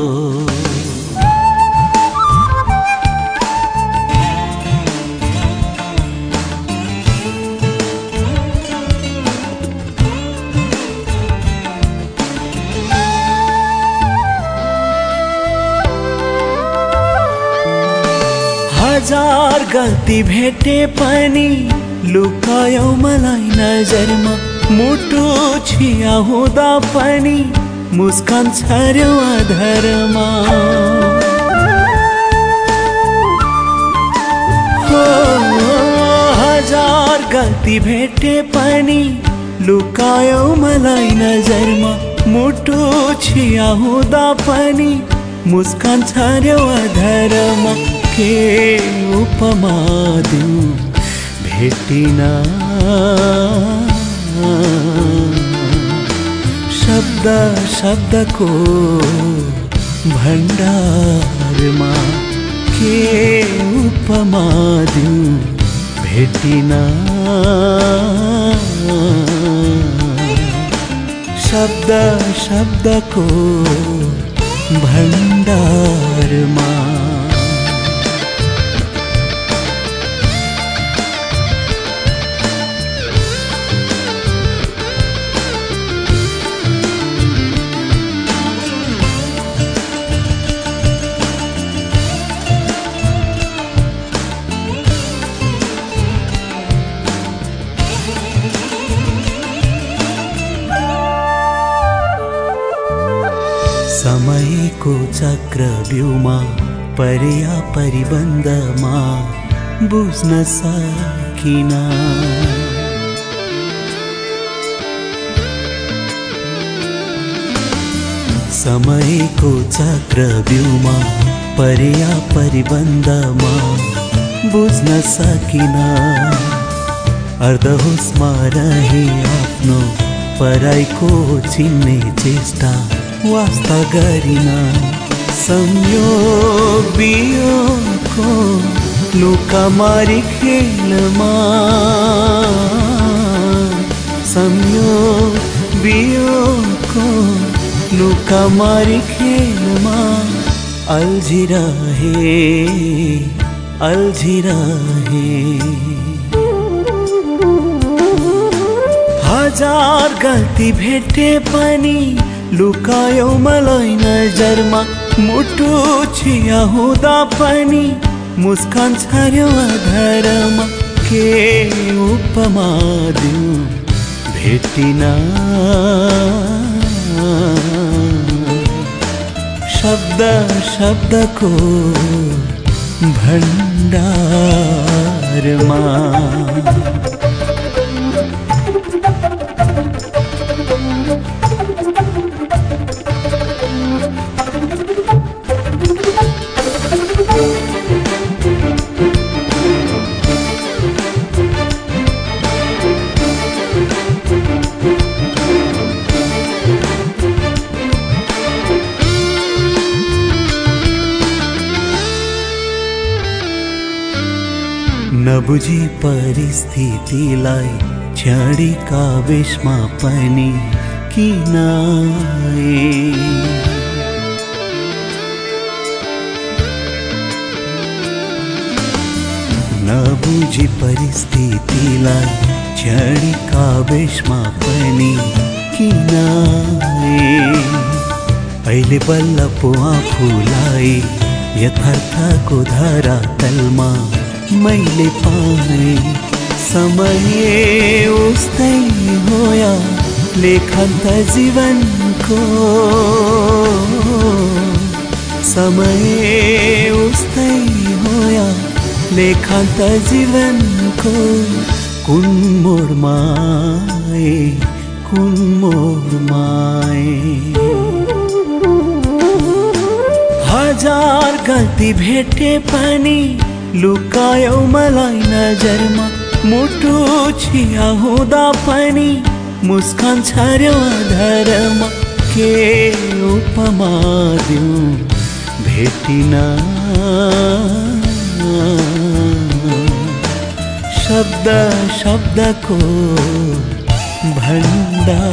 हजार गल्ती भेटे पनि लुकायो मलाई नजरमा मुटु छिया हुँदा पनि मुस्कान छर्यो हजार गल्ती भेटे पनि लुकायौ मलाई नजरमा। मुटु छिया हुँदा पनि मुस्कान छर्यो आधारमा। के उपमा दिउँ भेटिन? शब्द शब्दको भण्डारमा के उपमा दिउँ भेटिन? शब्द शब्दको भण्डारमा समयको चक्रव्यूहमा पर्या परिबन्धमा बुझ्न सकिन। समयको चक्रव्यूहमा पर्या परिबन्धमा बुझ्न सकिन। अर्धहोसमा रहे आफ्नो पराइको चिन्ने चेष्टा वास्ता गरिन संयोग बियोको लुकामारी खेलमा संयोग बियोको लुकामारी खेलमा अल्झिरहे अल्झिरहे। हजार गल्ती भेटे पनि लुकायो मलाई नजरमा मुटु छिया हुँदा पनि मुस्कान छर्यो आधारमा। के उपमा दिउँ भेटिन? शब्द शब्दको भण्डारमा। नबुझी परिस्थितिलाई क्षणिका वेशमा पनि किन? नबुझी परिस्थितिलाई क्षणिका वेशमा पनि किन? अहिले बल्ल पो आफूलाई यथार्थको धरातलमा मैले पाएँ समय उस्तै होया लेखन्त जीवनको समय उस्तै होया लेखन्त जीवनको कुन मोडमा आए, कुन मोडमा आए? हजार गल्ती भेटे पनि लुकायौ मलाई नजरमा मुटु छिया हुँदा पनि मुस्कान छर्यो आधारमा। के उपमा दिउँ भेटिन? शब्द शब्दको भण्डारमा।